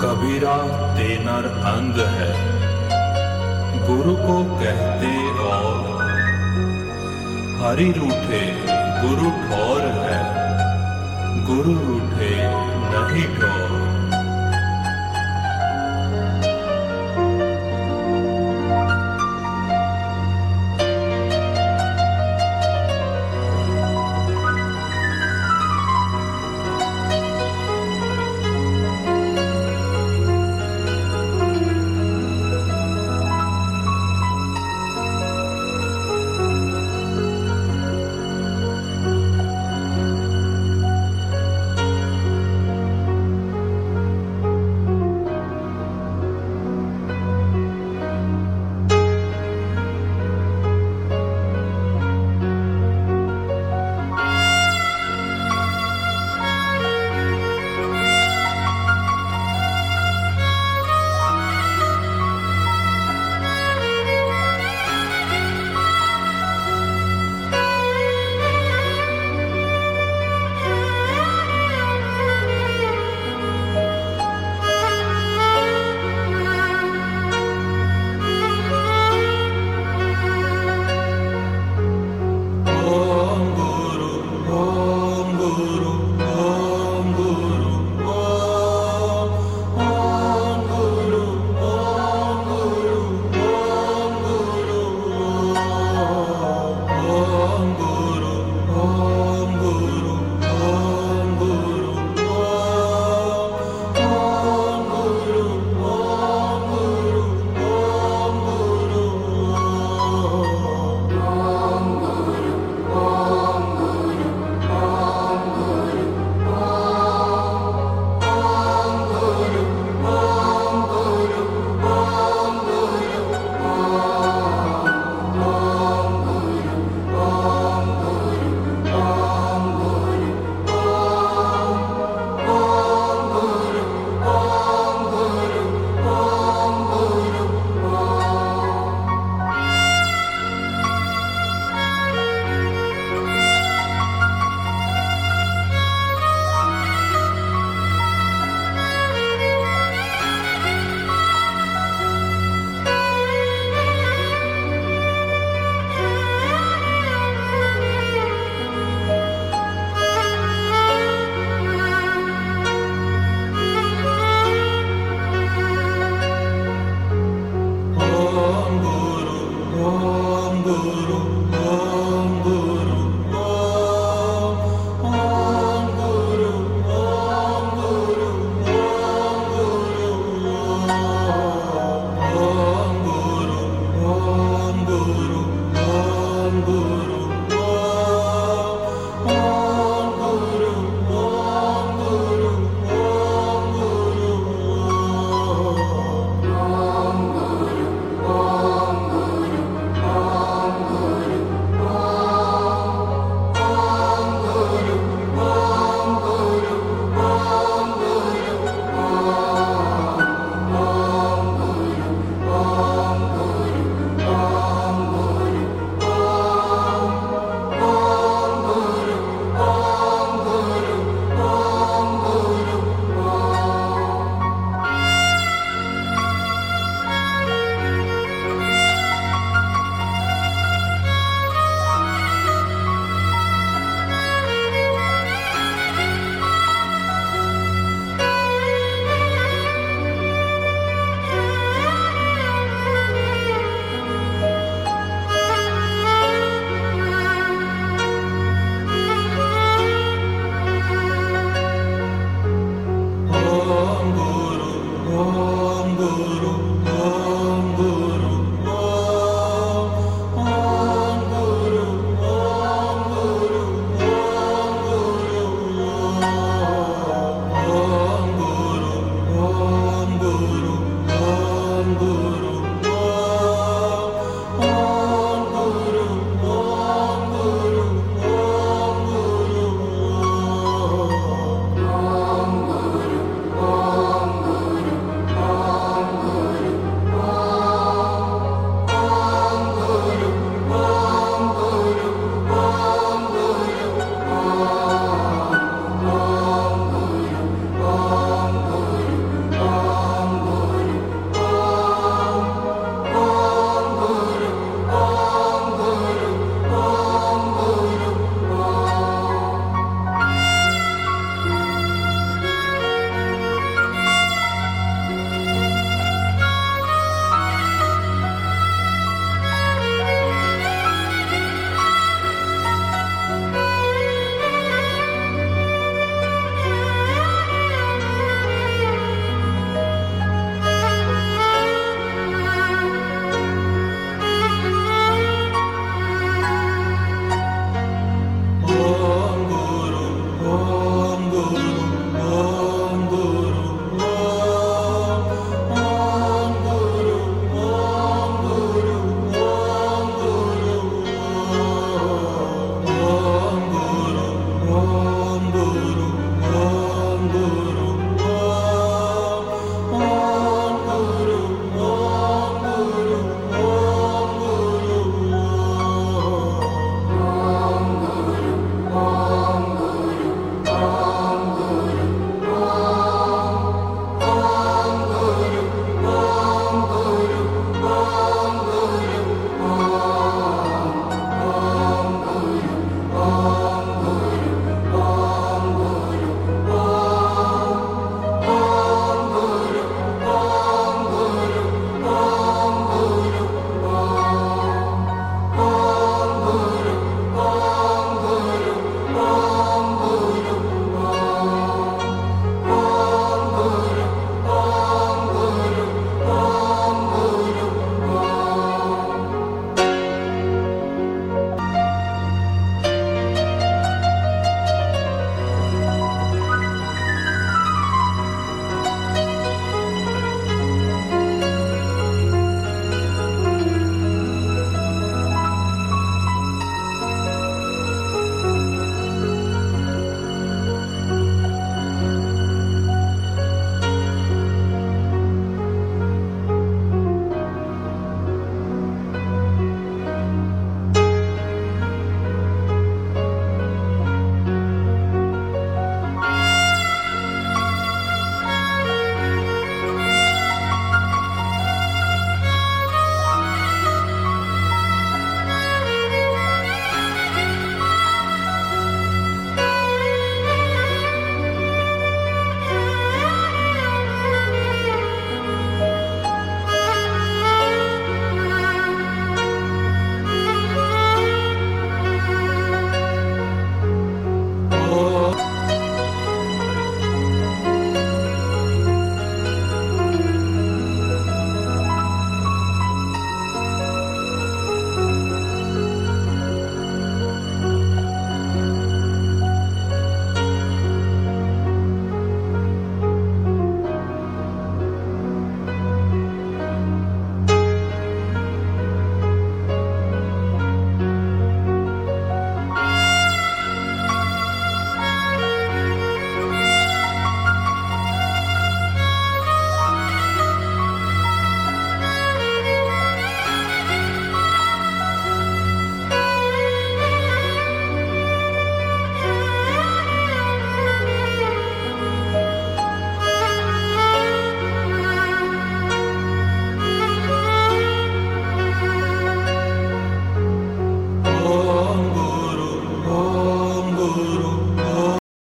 कबीरा तेनर अंग है। गुरु को कहते और हरि रूठे, गुरु ठोर है। गुरु रूठे, नहीं ठौर। Congo.